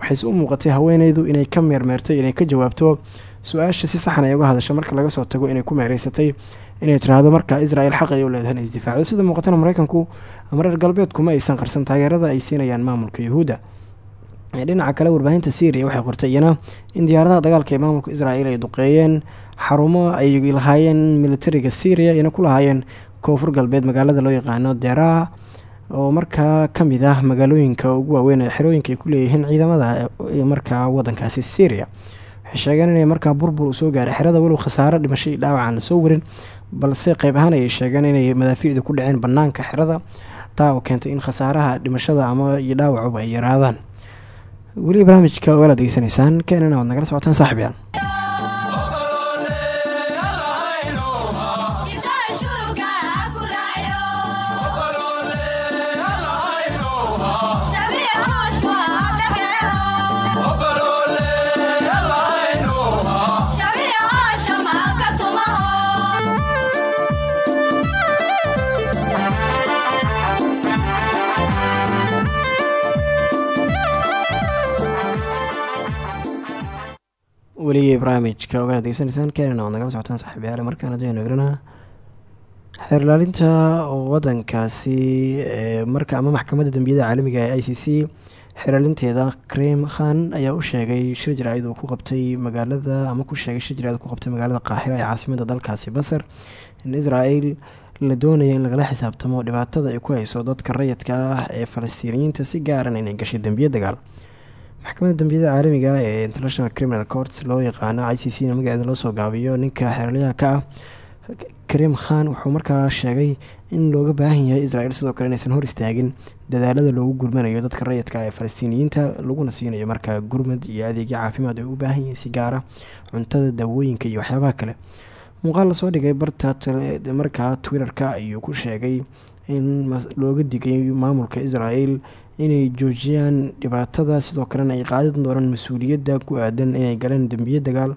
waxayse u muuqatay haweeneydu inay ka meermeertay inay ka jawaabto su'aasha si saxan ay uga hadasha marka laga soo tago inay ku meereysatay inay tiraahdo marka israel xaq ay u leedahay in isdifaacdo sida muuqatana mareykanku ama reer galbeedku ma aysan qarsan taageerada ay siinayaan maamulka yuhuudda. Dhinaca kale warbaahinta syriya waxay qortay iyana in diyaaradaha dagaalka ee maamulka israel ay duqeeyeen xarumo ay lahaayeen militariga syria iyana ku lahaayeen koonfur galbeed magaalada loo yaqaano deraa. Oo markaa ka mid ah magaalooyinka ugu waaweyn ee xerooyinka ku leeyihiin ciidamada markaa wadankaasi syria. Waxay sheegeen inay markaa burbur uu soo gaaray xerada walow khasaaro dhimasho iyo dhaawac aan la soo warin balse qeyb ahaan ayay sheegeen inay madaafiicdu ku dhaceen banaanka xerada taa oo keentay in khasaaraha dhimashada ama iyo dhaawacuba ay yaraadaan. Weli barnaamijka ogaala degeysanaysaan keenana waad socotaan saaxib yaal weli barnaamijka ogaala degeysanaysaan keenana waad nagala socotaan saaxiib yaale markaan adaynu egrana xeerlaalinta wadankaasi marka ama maxkamadda dambiyada caalamiga ee i c c xeerlaalinteeda krem khan ayaa u sheegay shir jaraa'id uu ku qabtay magaalada ama ku sheegay shir jaraid ku qabtay magaalada qaahira ee caasimada dalkaasi basar in israel la doonaya in lagala xisaabtamo dhibaatada ay ku hayso dadka rayidka ah ee falastiiniyiinta si gaaran inay gashay dembiye dagaal maxkamadda dambiyada caalamiga ee international criminal courts loo yaqaano i c c na magaceeda loo soo gaabiyo ninka xeerlyaha ka ah karim khan wuxuu markaa sheegay in looga baahan yahay israel sidoo kale inaysan hor istaagin dadaalada loogu gurmanayo dadka rayidka ee falastiiniyiinta laguna siinayo markaa gurmad iyo adeegyo caafimaad ay u baahan yihiin si gaara cuntada daawooyinka iyo waxyaabaha kale. Muuqaal la soo dhigay barta markaa twitter-ka ayuu ku sheegay in looga digay maamulka israel inay joojiyaan dhibaatada sidoo kalena ay qaadan doonaan mas'uuliyadda ku aadan inay galeen dembiye dagaal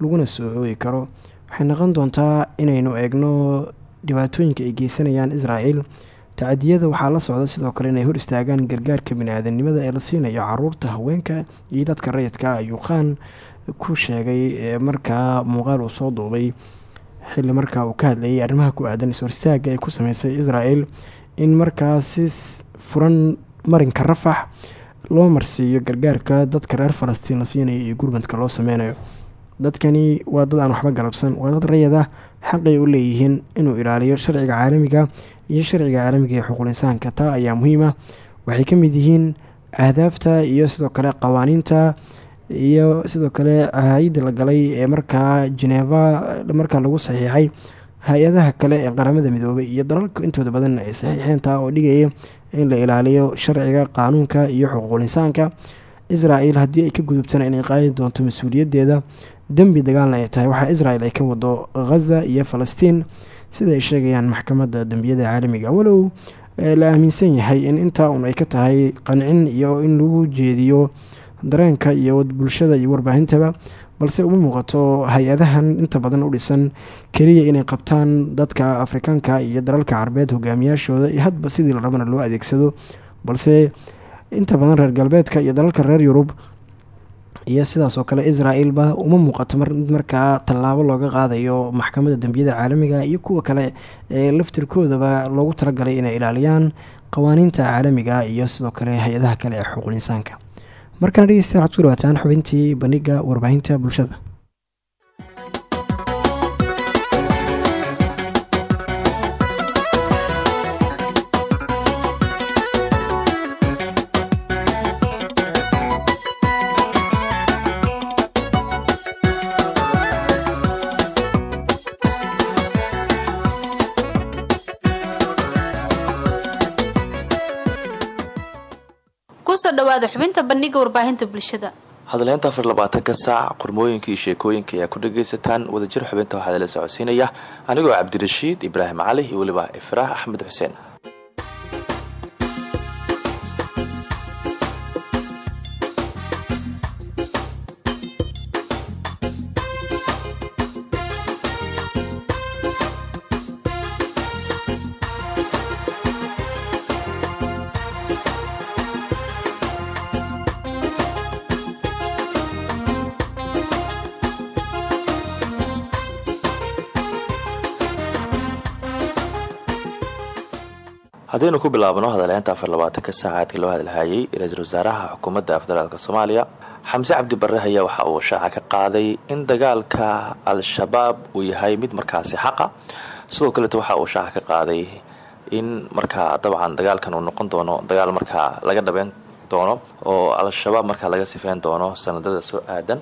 laguna soo oogi karo. Waxay noqon doontaa inaynu eegno dhibaatooyinka ay geysanayaan israel tacadiyada waxaa la socda sidoo kale inay hor istaagaan gargaarka bini-aadanimada ee la siinayo carruurta haweenka iyo dadka rayidka ayuu qaan ku sheegay markaa muuqaal uu soo duubay xilli markaa uu ka hadlayay arrimaha ku aadan is-horstaaga ay ku sameysay israel in markaa furan marinka rafax loo marsiiyo gargaarka dadka reer falastiin la siinayo iyo gurmadka loo sameynayo dadkani waa dad aan waxba galabsan waa dad rayid ah xaqay u leeyihiin inuu ilaaliyo sharciga caalamiga iyo sharciga caalamiga ee xuquul insaanka taa ayaa muhiim ah. Waxay ka mid yihiin ahdaafta iyo sidoo kale qawaaniinta iyo sidoo kale hay'adda la galay ee markaa jeneva markaa lagu saxiixay hay'adaha kale ee qaramada midoobay iyo dalalka intooda badan ay saxiixeen taa oo dhigaya in la ilaaliyo sharciga qaanuunka iyo xuquuqul insaanka. Israel haddii ay ka gudubtana inay qaadi doonto mas'uuliyaddeeda dembi dagaalna ay tahay. Waxaa israel ay ka wado ghaza iyo falastiin. Sida ay sheegayaan maxkamadda dembiyada caalamiga walow la aaminsan yahay in intaa un ay ka tahay qancin iyo in lagu jeediyo dareenka iyo bulshada iyo warbaahintaba balse uma muuqato hay'adahan inta badan u dhisan keliya inay qabtaan dadka afrikaanka iyo dalalka carabeed hogaamiyaashooda iyo hadba sidii la rabana loo adeegsado. Balse inta badan reer galbeedka iyo dalalka reer yurub iyo sidaas oo kale israel-ba uma muuqato markaa tallaabo looga qaadayo maxkamadda dembiyada caalamiga iyo kuwa kale ee laftirkoodaba loogu talagalay inay ilaaliyaan qawaaniinta caalamiga iyo sidoo kale hay'adaha kale ee xuquuq insaanka markana dhegeystayaal waxad ku dhawaataan xubintii bandhiga warbaahinta bulshada bandhiga warbaahinta bulshada. Hadleynta afar labaatanka saac qormooyinka iyo sheekooyinka ayaa ku dhagaysataan wadajir xubinta waxaa idala socodsiinaya. Anigoo cabdirashiid ibraahim cali iyo weliba ifraah axmed xuseen haddaynu ku bilaabno labaatanka saacaadkii loo hadalhayay ra'iisul wasaaraha xukuumadda federaalk soomaaliya. Xamse cabdi barre ayaa waxa uu shaaca ka qaaday in dagaalka al-shabaab uu yahay mid markaasi xaqa. Sidoo kaleeto waxa uu shaaca ka qaaday in markaa dabcan dagaalkan uu noqon doono dagaal markaa laga dhabeyn doono oo al-shabaab markaa laga sifeyn doono sanadada soo aadan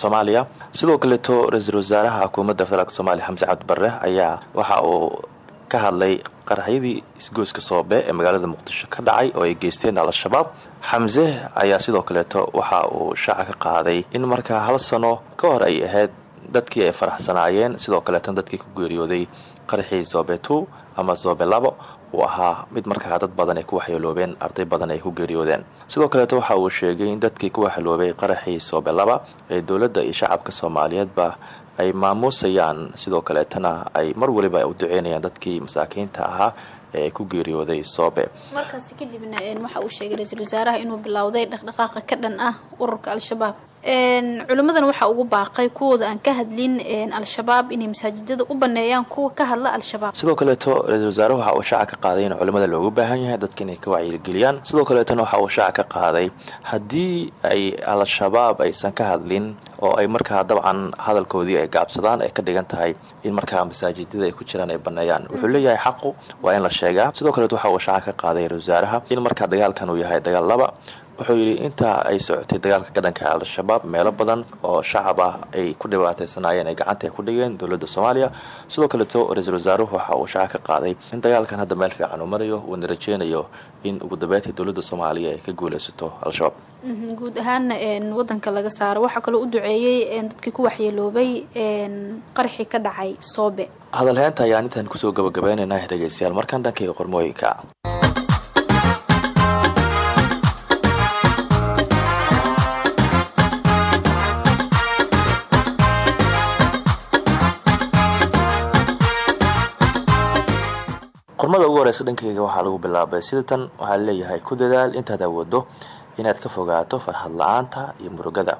soomaaliya. Sidoo kaleeto ra'iisul wasaaraha xukuumadda federaalk soomaaliya xamse cabdi barre ayaa waxa uu ka hadlay qaraxyadii isgoyska soobe ee magaalada muqdisho ka dhacay oo ay geysteen al-shabaab xamse ayaa sidoo kaleeto waxa uu shaaca ka qaaday in markaa hal sano ka hor ay ahayd dadkii ay faraxsanaayeen sidoo kaleeto dadkii ku geeriyooday qaraxii zoobe two ama zoobe labo uu ahaa mid markaa dad badan ay ku waxyeeloobeen arday badan ay ku geeriyoodeen. Sidoo kaleeto waxa uu sheegay in dadkii ku waxyeeloobay qaraxii soobe laba ee dowladda iyo shacabka soomaaliyeedba ay maamuusayaan sidoo kaleetana ay mar waliba u duceynayaan dadkii masaakiinta ahaa ee ku geeriyooday soobe markaasi kadibna waxa uu sheegay ra'iisul wasaaraha inuu bilowday dhaqdhaqaaqa ka dhan ah ururka al-shabaab. Culimmadan waxaa ugu baaqay kuwooda aan ka hadlin al-shabaab inay masaajidada u baneeyaan kuwa ka hadla al-shabaab. Sidoo kaleeto ra'iisul wasaare waxa uu shaaca ka qaaday in culimada loogu baahan yahay dadka inay ka wacyigeliyaan. Sidoo kaleetona waxa uu shaaca ka qaaday. Haddii ay al-shabaab aysan ka hadlin oo ay markaa dabcan hadalkoodii ay gaabsadaan ay ka dhigan tahay in markaa masaajidada ay ku jiraan ay baneeyaan. Wuxuu leeyahay xaqu waa in la sheegaa. Sidoo kaleeto waxa uu shaaca ka qaaday ra'isul wasaaraha in markaa dagaalkan uu yahay dagaal laba wuxuu yidhi intaa ay socotay dagaalka ka dhanka al-shabaab meelo badan oo shacab ah ay ku dhibaataysanaayeen ay gacanta ku dhigeen dowladda soomaaliya. Sidoo kaleeto ra'iisul wasaaruhu waxa uu shaaca ka qaaday in dagaalkan hadda meel fiican uu marayo uuna rajeynayo in ugu dambeyntii dowladda soomaaliya ay ka guuleysato al-shabaab. Guud ahaana wadanka laga saaro. Waxaa kaloo u duceeyey dadkii ku waxyeeloobay qaraxii ka dhacay soobe hadalheynta ayaan intaan ku soo gabagabeynayna dhegeystayaal markaan dhankayga qormooyinka horeysa dhankeyga waxaa lagu bilaabay sida tan waxaa leeyahay ku dadaal intaad awoodo inaad ka fogaato farxad la'aanta iyo murugada.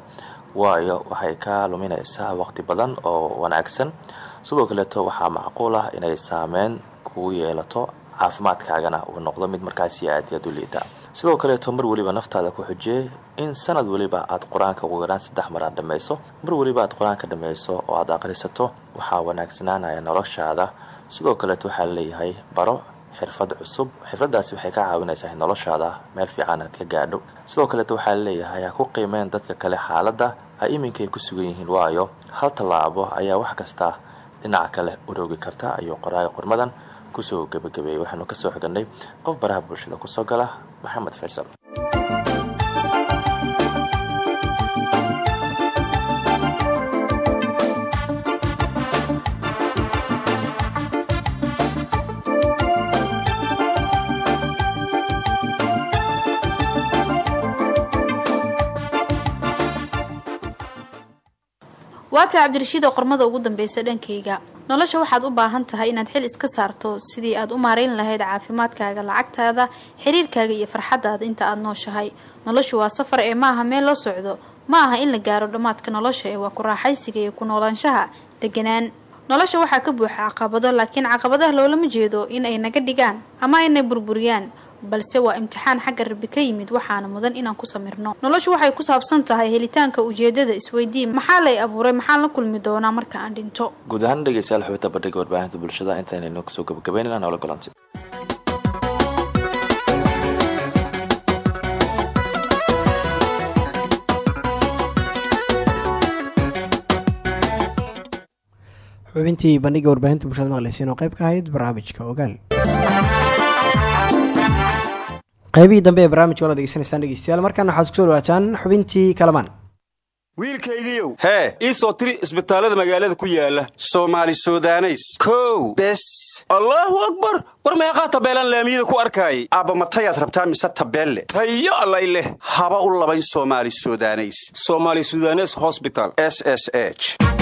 Waayo waxay ka luminaysaa waqti badan oo wanaagsan. Sidoo kaleeto waxaa macquul ah inay saameyn kugu yeelato caafimaadkaagana uu noqdo mid markaasi aad yaad u liita. Sidoo kaleeto mar weliba naftaada ku xujiyey in sanad weliba aad qur'aanka ugu yaraan saddex mar aad dhammayso mar weliba aad qur'aanka dhammayso oo aad akhrisato waxaa wanaagsanaanaya noloshaada. Sidoo kaleeto waxaa leeyahay baro xirfad cusub. Xirfadaasi waxay ka caawinaysaa in noloshaada meel fiican aad ka gaadho. Sidoo kaleeto waxaa leeyahay ha ku qiimeyn dadka kale xaaladda ay iminka ay ku sugan yihiin waayo. Hal tallaabo ayaa wax kasta dhinaca kale uroogi karta ayuu qoraaga qormadan ku soo gebagabeeyey waxaanu ka soo xiganay qof baraha bulshada ku soo gala maxamed faysal waata cabdirashiid oo qormada ugu dambeysa dhankayga. Nolosha waxaad u baahan tahay inaad xil iska saarto sidii aad u maarayn lahayd caafimaadkaaga lacagtaada xiriirkaaga iyo farxadaada inta aad nooshahay. Noloshu waa safar ee maaha meel loo socdo. Ma aha in la gaaro dhammaadka nolosha ee waa ku raaxaysiga iyo ku noolaanshaha deganaan nolosha waxaa ka buuxa caqabado laakiin caqabadaha loolama jeedo in ay naga dhigaan ama ayna burburiyaan balse waa imtixaan xagga rabbi ka yimid waxaana mudan inaan ku samirno. Noloshu waxay ku saabsan tahay helitaanka ujeedada isweydii maxaa lay abuuray? Maxaan la kulmi doonaa marka aan dhinto? Guud ahaan dhegeystayaal xubinta bandhiga warbaahinta bulshada intaynaynu ku soo gabagabeynayna noola golanti xubintii bandhiga warbaahinta bulshada maqleysiin oo qayb ka ahayd barnaamijka ogaal qaybihii dambe ee barnaamijka ola degeysanaysaan dhegeystayaal markaana waxaad ku soo dhawaataan xubintii kalamaan. Wiilkaygiiow hee ii soo tiri isbitaallada magaalada ku yaalla soomaali sudaneys. Kow. Bes. Allaahu akbar! War meeqaa tabeelaan laamiyada ku arkaayay aabba matayaad rabtaa mise tabeelle? Tayo allay leh. Haba u labayn soomaali sudaneys. Soomaali sudanes hosbital s s h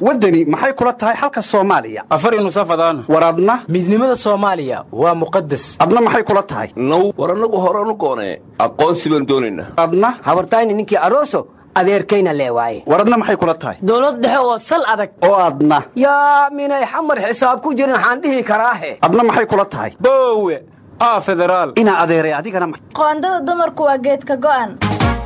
waddani maxay kula tahay xalka soomaaliya? Afar nusafadaan war adna? Midnimada soomaaliya waa muqadas adna maxay kula tahay? Now war annagu horanu goonee aqoonsi baan doonaynaa adna? Habartayni ninkii aroso adeerkayna lee waaye. War adna maxay kula tahay? Dowlad dhexe oo sal adag. Oo adna. Yaa minay xamar xisaab ku jirin waxaan dhihi karaahe. Adna maxay kula tahay? Boowe aa federaal inaa adeeray adigana qoondada dumarku waa geedka go'an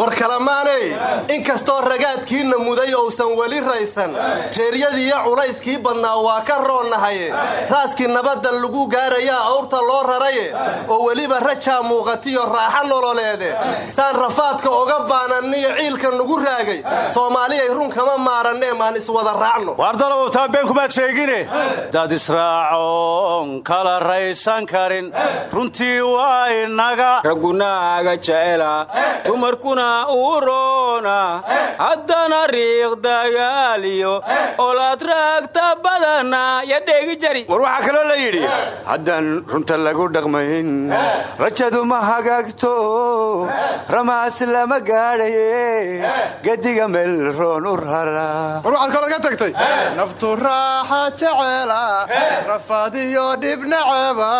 war kalamaaney inkastoo ragaadkiinna muday ousan weli raysan. Reeryadiiyo culayskii badnaa waa ka roonnahaye. Raaskii nabadda lagu gaarayaa awrta loo raraye. Oo weliba rajaa muuqatiyo raaxa nololeede. Saan rafaadka oga baananniyo ciilka nugu raagay. Soomaaliyay run kama maarannee maan iswada raacno. Wardalow taa been kumaad sheegine? Dad israacoon kala raysan karin. Runtii waa inaga. Raggunaaga jecela. Dumarkuna uroona haddana riiq dagaaliyo olaad raagta badana yo dheegi jari. War waxaa kaloo la yidhi haddaan runta lagu dhaqmayn rajadu ma hagaagto ramaas lama gaadhaye gediga meel roon u rara. War waxaad kaloo ka tagtay naftu raaxa jeceela rafaadiyo dhibnaceba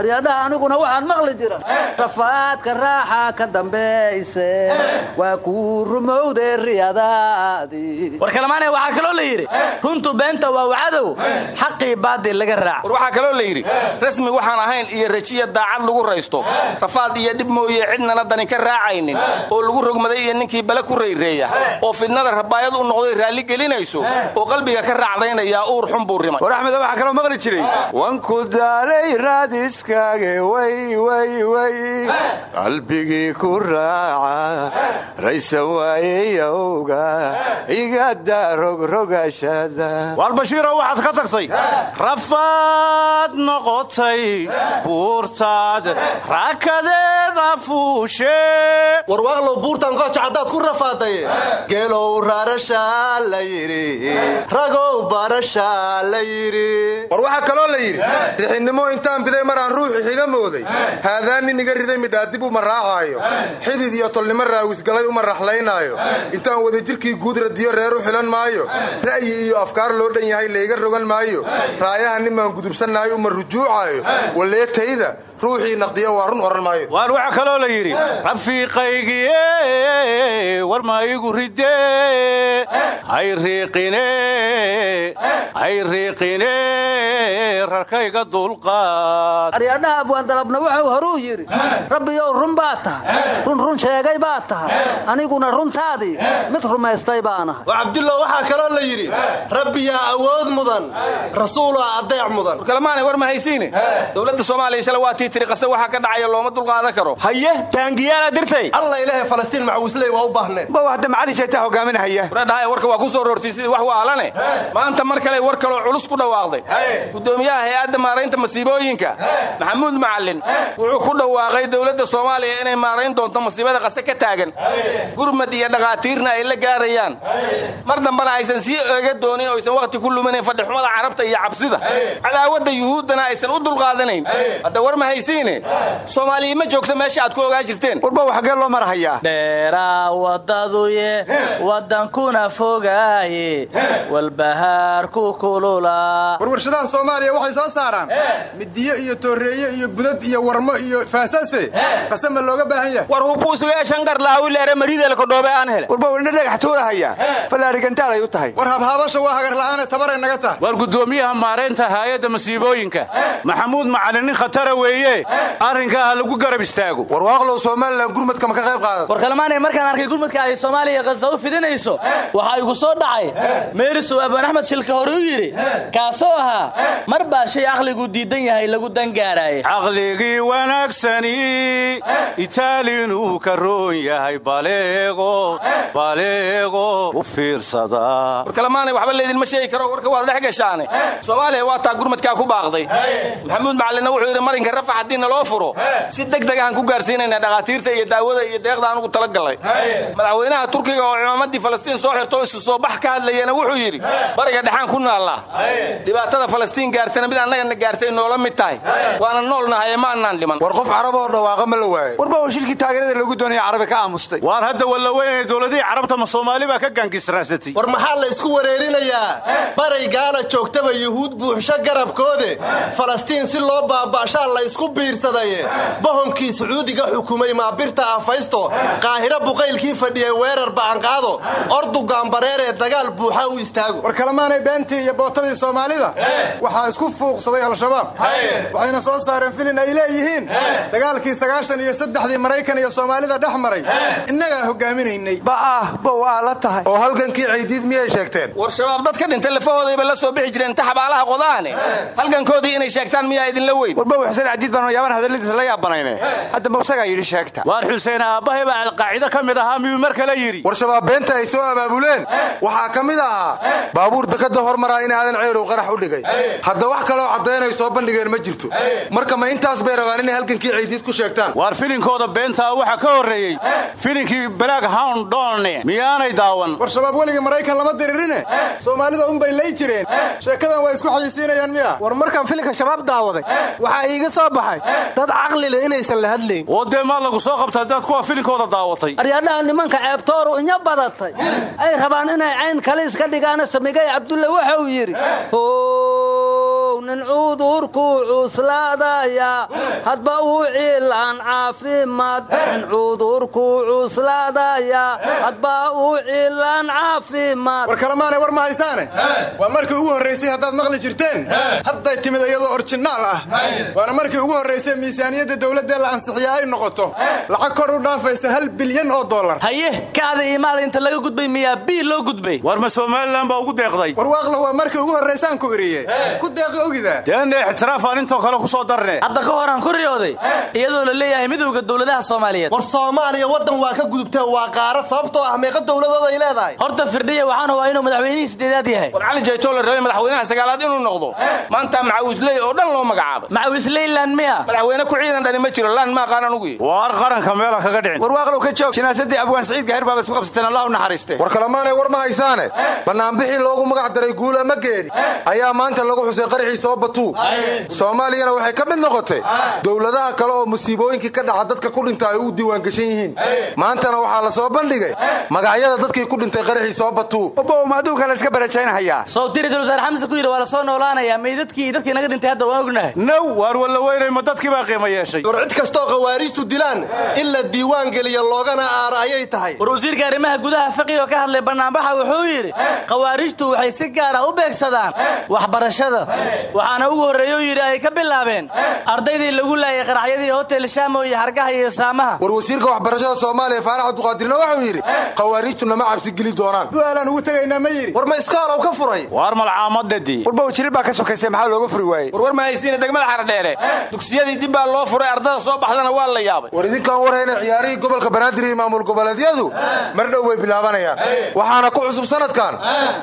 aryadhaha aniguna waxaan maqli jira rafaadka raaxa ka dambayse waa kuu rumowde riyadaadii war kalamaane waxaa kaloo la yidhi runtu beenta waa wacadow xaqii baadil laga raac war waxaa kaloo la yidhi rasmi waxaan ahayn iyo rajiya daacad lagu raysto. Rafaad iyo dhib mooye cidnana dani ka raacaynin. Oo lagu rogmaday iyo ninkii bale ku rayreeya. Oo fidnada rabaayad u noqday raalli gelinayso. Oo qalbiga ka raacdaynayaa uur xun buu rimay. War axmed waxaa kaloo maqli jiray wanku daalay raadiskaage way way way. Qalbigii ku raaca raysa waayeyowga igada rogrogashada waar bashiiro waxaad ka tagtay rafaad noqotay buurtaad raakadeeda fuushe. Warwaaqlow buurtan qooja haddaad ku rafaadaye geelow raarashaa la yidhi ragow barashaa la yidhi. War waxaa kaloo la yidhi rixinimo intaan biday maraan ruuxi xiga mooday haadaan nin iga riday midhaadib uma raacaayo xidid iyo tolnimo raawisgalay uma raxlaynaayo intaan wadajirkii guud radiyo reer u xilan maayo. Ra'yi iyo afkaar loo dhan yahay layga rogan maayo. Raayaha ninbaan gudubsannahay uma rujuucaayo. Waleetayda ruuxii naqdiya waa run oran maayo. Waar waxaa kaloo la yidhi rafiiqaygiye war ma igu ridee hay riiqine hay riiqine rarkayga dulqaad. Aryadhaha abwaandalabna wuxuu horuu yidhi rabbiyow run baad tahay run run sheegay baad tahay aniguna runtaadii mid rumaystay baanahay waa cabdullah waxaa kaloo la yidhi rabbiyaa awood mudan rasuulaa adeec mudan. Warkalamaane war ma haysiine dowladda soomaaliya shalay waa tii tiri qase waxaa ka dhacaya looma dulqaadan karo. Haye taangiyaala dirtay. Alla ilaahay falastiin macawisley waa u baahneen. Ba hadda macalin shaytaa hogaaminahaya waradhahay warka waa ku soo roortay sidii wax waalane maanta mar kale war kaloo culus ku dhawaaqday. Gudoomiyaha hay'adda maaraynta masiibooyinka. Maxamuud macalin wuxuu ku dhawaaqay dowladda soomaaliya inay maarayn doonto masiibada qase ka taagan. Gurmad iyo dhakhaatiirna ay la gaarayaan. Mar dambana aysan sii eega doonin oo aysan wakhti ku luminayn fadhixumada carabta iyo cabsida. Cadaawadda yuhuuddana aysan u dulqaadanayn. Hadda war ma haysiine soomaaliya ma joogto meesha aad ku ogaa jirteen. Warba xaggee loo marahayaa dheeraa wadaduye wadankuna fogaaye. Walbahaarku kulula. Warwarshadaha soomaaliya waxay soo saaraan. Midiyo iyo tooreeye iyo budad iyo warmo iyo faasase qase ma looga baahan yahay. War hubuusuga shangarlaawileere mariidele kodhoobe aan hele warba wadna dhagax tuurahaya. Fallaarigantaal ay u tahay. War habhaabasha waa hagar la'aane tabaray naga tahay. War gudoomiyaha maaraynta haayadda masiibooyinka. Maxamuud macalin nin khatara weeye arrinkaa ha lagu garab istaago. Warwaaqlow somalilan gurmadka ma ka qayb qaadan war kalamaanay markaan arkay gurmadka ay soomaaliya qasa u fidinayso waxaa igu soo dhacay. Meerisow abaan axmed shilka hore u yidhi kaasoo ahaa mar baa shay aqligu diidan yahay lagu dangaaraaye caqligii wanaagsani itaalinuu ka roon yahay baleego baleego u fiirsadaa warkalamaanay waxba laydinma sheegi karo warka waad dhex gashaane. Soomaaliya waa taa gurmadkaa ku baaqday. Maxamuud macalinna wuxuu yidhi marinka rafax haddii naloo furo si deg deg ahaan ku gaarsiinayna dhakhaatiirta iyo daawada iyo deeqda anugu talagallay madaxweynaha turkiga oo cimaamaddii falastiin soo xirto isu soo bax ka hadlayana wuxuu yidhi bariga dhexaan ku naallaa dhibaatada falastiin gaartana mid annagana gaartay noola mid tahay. Waana noolnahaye ma annaan dhiman. War qof carab oo dhawaaqa ma la waayo warba wa shirkii taageerada lagu doonaya carabi ka aamustay. Waar hadda wallaweynay dowladihii carabta ma soomaali baa ka gaangisraasatay war maxaa la isku wareerinayaa? Baray gaala joogtaba yuhuud buuxsho garabkoode. Falastiin si loo baaba'shaa la isku isku biirsadaye bohonkii sacuudiga xukumay maabirta afaysto qaahiro buqaylkii fadhiyay weerar ba'anqaado ordugaan bareer ee dagaal buuxa u istaago. War kalemaanay beentii iyo bootadii soomaalida? Waxaa isku fuuqsaday al-shabaab. Waxayna soo saareen filin ay leeyihiin. Dagaalkii sagaashan iyo saddexdii maraykan iyo soomaalida dhex maray. Innagaa hogaaminaynay ba'ah bow aa la tahay. Oo halgankii ciidiid miyay sheegteen? War shabaab dadka dhintay lafahoodayba la soo bixi jireen inta xabaalaha qodaane. Halgankoodii inay sheegtaan miyaa idinla weyn? Warbow xuseen cadiid baan yaaban hadalladiisa la yaabanayne hadda mawsagaa yidhi sheegta. Waar xuseen aabbahay baa alqaacido ka mid ahaa miyuu mar kale yidhi? War shabaab beenta ay soo abaabuleen. Waxaa ka mid ahaa baabuur dekadda hormaraa in aadan ceyrow qarax u dhigay. Hadda wax kaloo caddaynay soo bandhigeen ma jirto. Marka ma intaas bay rabaan inay halgankii ciidiid ku sheegtaan. Waar filinkooda beentaa waxaa ka horreeyey filinkii black hound donne miyaanay daawan. War shabaab weligii maraykan lama diririne. Soomaalida unbay lay jireen. Sheekadan waa isku xayisiinayaan miya. War markaan filinka shabaab daawaday waxaa iiga soo baxay dad caqli leh inaysan la hadlayn. Oo dee maa lagu soo qabta haddaad kuwa filinkooda daawatay. Aryadhaha nimanka ceebtooru inya badatay. Ay rabaan inay cayn kaliis ka dhigaana samigay cabdulle waxa uu yidhi how nin cudurkuu cuslaadaya. Hadba uu ciilaan caafimaad nin cudurkuu cuslaadaya. Hadba uu ciilaan caafimaad. War kalemaanay war ma haysaane? Waa markii ugu horraysay haddaad maqli jirteen? Hadday timid iyadoo orjinaal ah. Waana markii ugu horraysay miisaaniyadda dowladda la ansixiyaa ay noqoto. Lacag kor u dhaafaysa hal bilyan oo dollar. Haye kaada imaada inta laga gudbay miyaa bii loo gudbay. War ma somalilan baa ugu deeqday? Warwaaqla waa markii ugu horraysaan ku iriye ku deeqi ogida deenne ixtiraafaan intoo kale ku soo darne hadda ka horaan ku riyooday iyadoo la leeyahay midowda dowladaha soomaaliyeed. War soomaaliya waddan waa ka gudubtee waa qaarad sababtoo ah meeqa dowladood ay leedahay. Horta firdhiya waxaan hubaa inuu madaxweynihii sideedaad yahay. War cali jaytoo la rabay madaxweynaha sagaalaad inuu noqdo maanta macawisley oo dhan loo magacaabay. Macawisleylan miya? Madaxweyne ku ciidan dhani ma jiro laan ma aqaan anugu waar qaranka meela kaga dhicin. Warwaaqlow ka joog. Jinaasadii abwaan saciid gahir baaba isku qabsateen allah u naxariiste. War kalemaanay war ma haysaane. Bannaanbixii loogu magac daray guula ma geeri. Ayaa maanta lagu xusay qarxii soo batuu soomaaliyana waxay ka mid noqotay dowladaha kale oo musiibooyinkii ka dhaca dadka ku dhinta ay u diiwaangashan yihiin. Maantana waxaa la soo bandhigay magacyada dadkii ku dhintay qarxii soo batuu bow ma adduunka la iska barajaynhayaa sawti ra'isul wasaare xamse ku yidhi waa la soo noolaanayaa meydadkii dadkii naga dhintay hadda waan ognahay. Naw waar walla weynay ma dadkii baa qiimo yeeshay. War cid kastoo khawaariijtu dilaan in la diiwaan geliyo loogana aara ayay tahay. War wasiirka arrimaha gudaha fiqi oo ka hadlay bannaanbaxa wuxuu yidhi khawaariijtu waxay si gaara u beegsadaan waxbarashada waxaana ugu horreeye u yidhi ay ka bilaabeen ardaydii lagu laayay qaraxyadii hotel shaamo iyo hargaha iyo saamaha. War wasiirka waxbarashada soomaaliya faarax abduqaadirna wuxuu yidhi khawaariijtuna ma cabsi geli doonaan. Duaalaan ugu tegaynaa ma yidhi. War ma iskoolow ka furay? Waar malcaamadhadii warbow jilib baa ka sokaysay maxaa looga furi waayey? War war ma haysiina degmada xaradheere dugsiyadii dib baa loo furay ardada soo baxdana waa la yaabay. War idinkaan warhayna ciyaarihii gobolka banaadir iyo maamul goboleedyadu? Mar dhow way bilaabanayaan. Waxaana ku cusub sanadkan.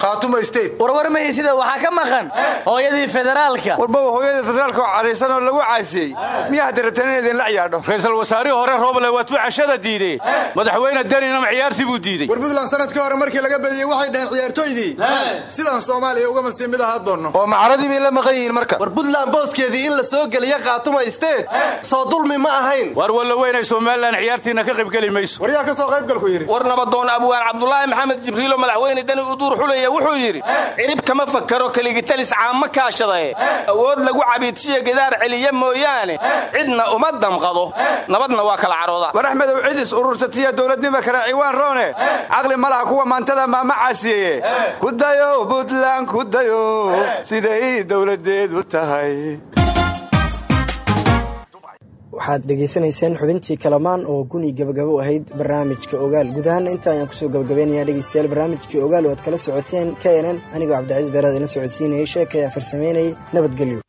Khaatuma state. Warwar mahaysida waxaa ka maqan hooyadii federaalka. Warbow hooyadii federaalka oo cadhaysan oo lagu caasiyey miyaa hadda rabteen in idinla ciyaadho? Ra'iisul wasaarihii hore rooble waatuu cashada diidee madaxweyne daninama ciyaartii buu diidey. War puntland sannadkii hore markii laga badiyey waxay dhaheen ciyaartooydii sidaan soomaaliya ugama sii mid aha doonno. Oo macaradii bay la maqan yihiin marka. War puntland booskeedii in la soo geliya khaatuma state soo dulmi ma ahayn. Waar walla weynay somalilan ciyaartiina ka qaybgeli mayso. Waryaa ka soo qaybgalku yidhi? War nabadoon abwaan cabdulaahi maxamed jibriilo madaxweyne dani uduur xulaya wuxuu yidhi cirib kama fakaro keligitalis caama kaashadae awood lagu cabiidsiya gidaar celiya mooyaane. Cidna uma damqado. Nabadna waa kala carooda. War axmedow cid is urursatiya dowladnima kale ciwaan roone. Caqli ma laha kuwa maantada maama caasiyeye. Ku dayo buntland ku dayo. Siday dowladeedu tahay waxaad dhegaysanayseen xubintii kalamaan oo guni gabagabo ahayd barnaamijka ogaal. Guud ahaana inta ayaan ku soo gabagabeynaya dhegeystayaal barnaamijkii ogaal oo aad kala socoteen k n n. Anigoo cabdicaiis beeraad ina socodsiinayay sheekaya farsameynayay nabadgelyo